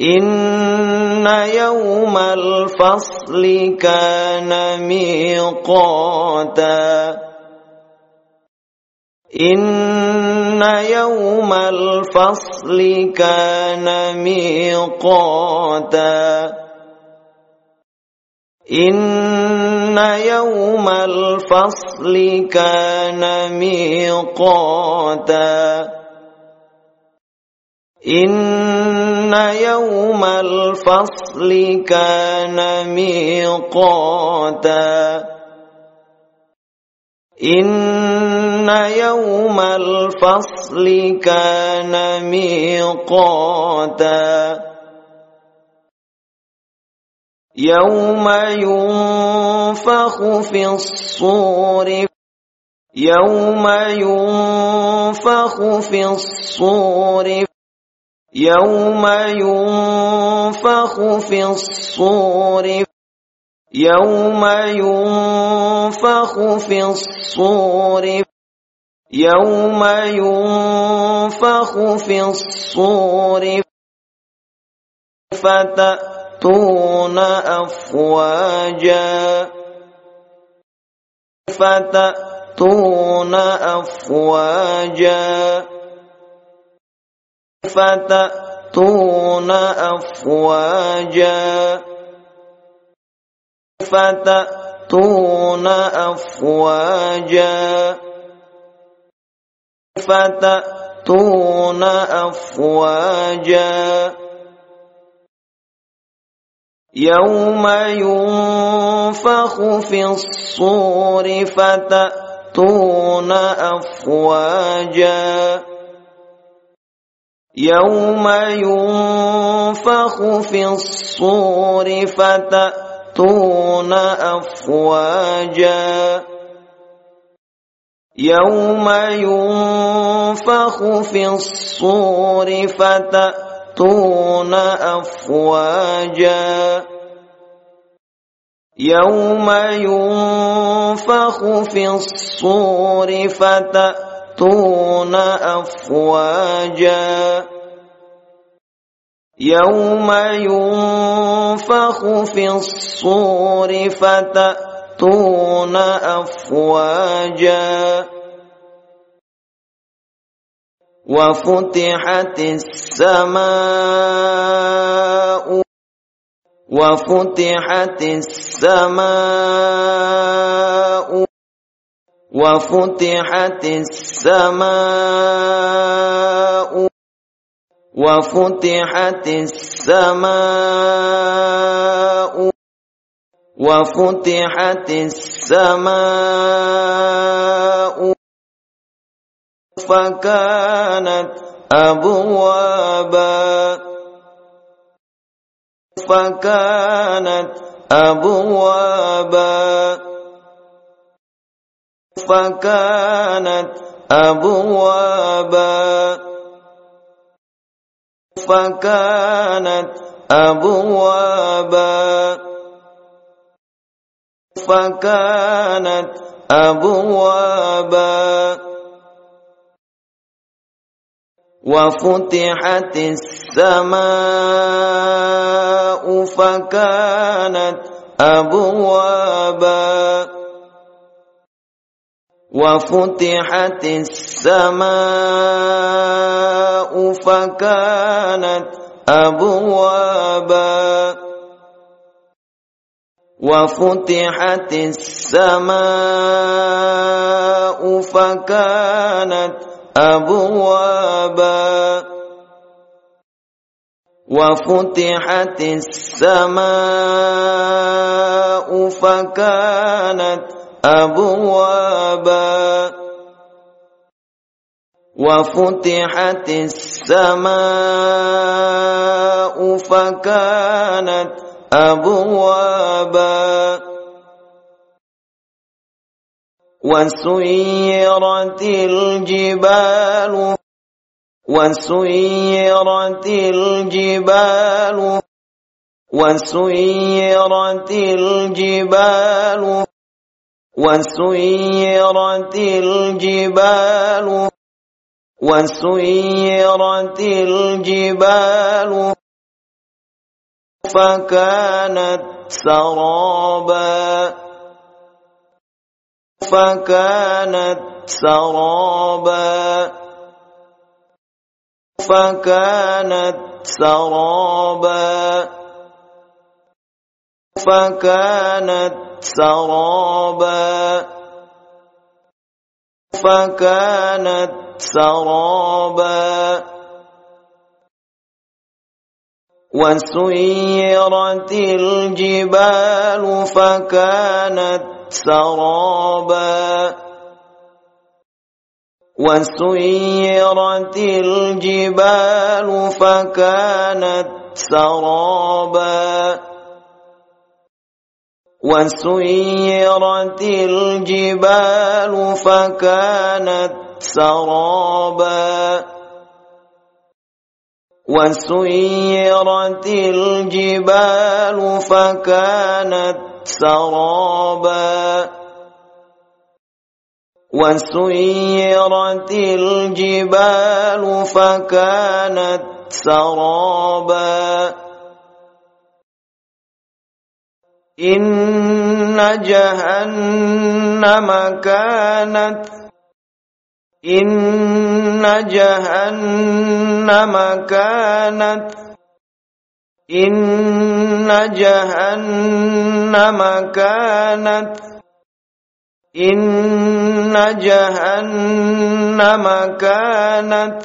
إن يوم الفصل كان ميقاتا. إن يوم الفصل كان ميقاتا. إن يوم الفصل كان ميقاتا. إن يوم الفصل كان ميقاتا إن يوم الفصل كان ميقاتا يوم ينفخ في الصور يوم ينفخ في الصور يوم ينفخ في الصور يوم ينفخ في الصور يوم ينفخ في الصور فتأتون أفواجا فتأتون أفواجا فتأتون أفواجا فتأتون أفواجا فتأتون أفواجا يوم ينفخ في الصور فتأتون أفواجا يوم ينفخ في الصور فتأتون أفواجا. يوم ينفخ في الصور فتأتون أفواجا. يوم ينفخ في الصور فتأتون أفواجا يوم ينفخ في الصور فتأتون أفواجا وفتحت السماء وفتحت السماء وفتحت السماء وفتحت السماء وفتحت السماء فكانت أبوابا فكانت أبوابا فكانت أبوابا. فكانت أبوابا. فكانت أبوابا. وفتحت السماء فكانت أبوابا. وفتحت السماء فكانت أبوابا. وفتحت السماء فكانت أبوابا. وفتحت السماء فكانت أبوابا وفتحت السماء فكانت أبوابا وسيرت الجبال وسيرت الجبال وسيرت الجبال وسيرت الجبال وسيرت الجبال فكانت سرابا فكانت سرابا فكانت سرابا فكانت سرابا فكانت سرابا وسيرت الجبال فكانت سرابا وسيرت الجبال فكانت سرابا وسيرت الجبال فكانت سرابا. وسيرت الجبال فكانت سرابا. وسيرت الجبال فكانت سرابا. إن جهنم كانت إن جهنم كانت إن جهنم كانت إن جهنم كانت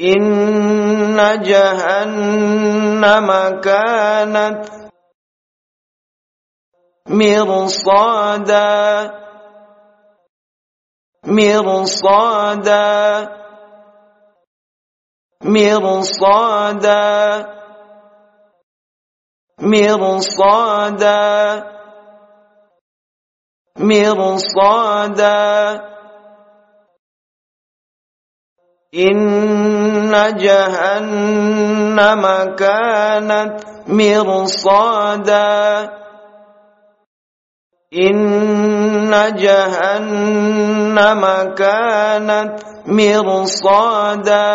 إن جهنم كانت مرصادا. مرصادا. مرصادا. مرصادا. مرصادا. إن جهنم كانت مرصادا. إن جهنم كانت مرصادا.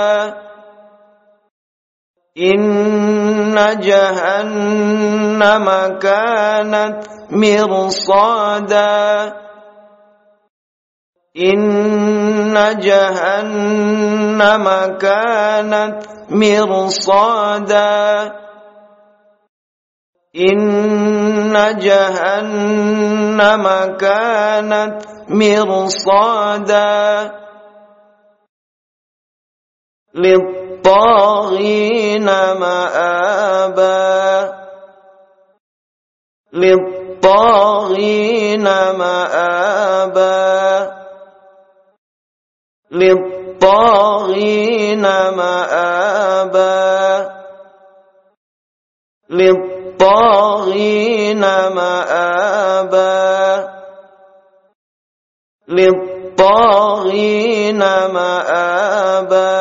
إن جهنم كانت مرصادا. إن جهنم كانت مرصادا. إن جهنم كانت مرصادا للطاغين مآبا للطاغين مآبا للطاغين مآبا للطاغين مآبا للطاغين مآبا.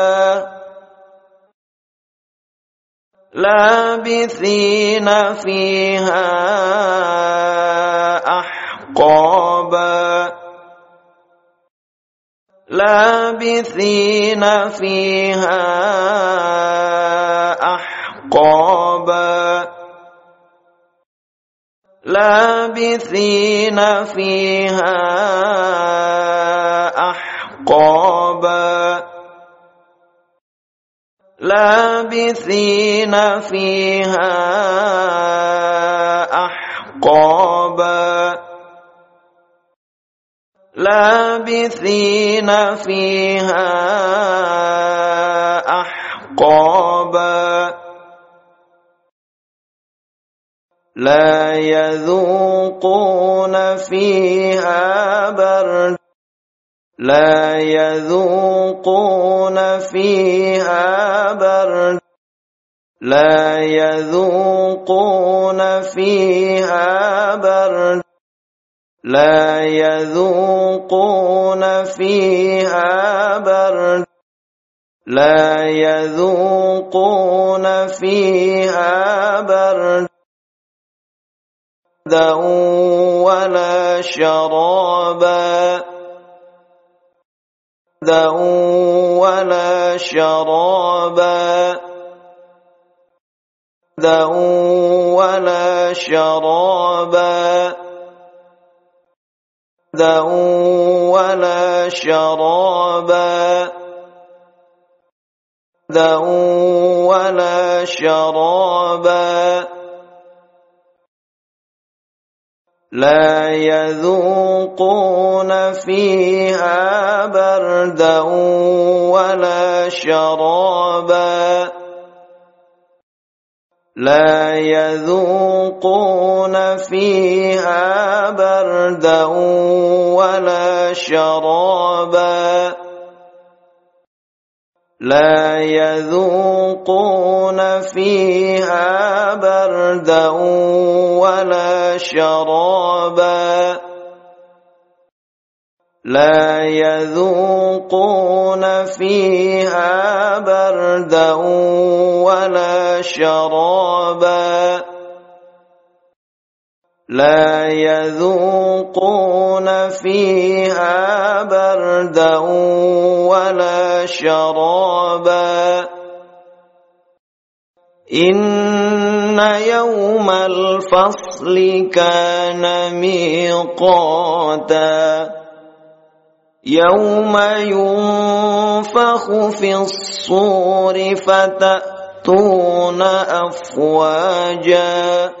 لابثين فيها أحقابا. لابثين فيها أحقابا. لابثين فيها أحقابا. لابثين فيها أحقابا. لابثين فيها أحقابا. لا يذوقون فيها برد. لا يذوقون فيها برد. لا يذوقون فيها برد. لا يذوقون فيها برد. لا يذوقون فيها برد. ولا شرابا ولا شرابا ولا شرابا ولا شرابا ولا شرابا لا يذوقون فيها بردا ولا شرابا. لا يذوقون فيها بردا ولا شرابا. لا يذوقون فيها بردا ولا شرابا. لا يذوقون فيها بردا ولا شرابا. لا يذوقون فيها بردا ولا شرابا. إن يوم الفصل كان ميقاتا. يوم ينفخ في الصور فتأتون أفواجا.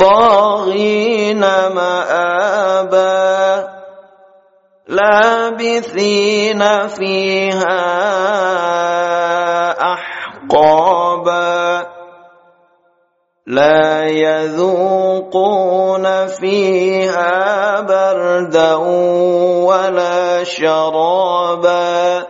للطاغين مآبا لابثين فيها أحقابا لا يذوقون فيها بردا ولا شرابا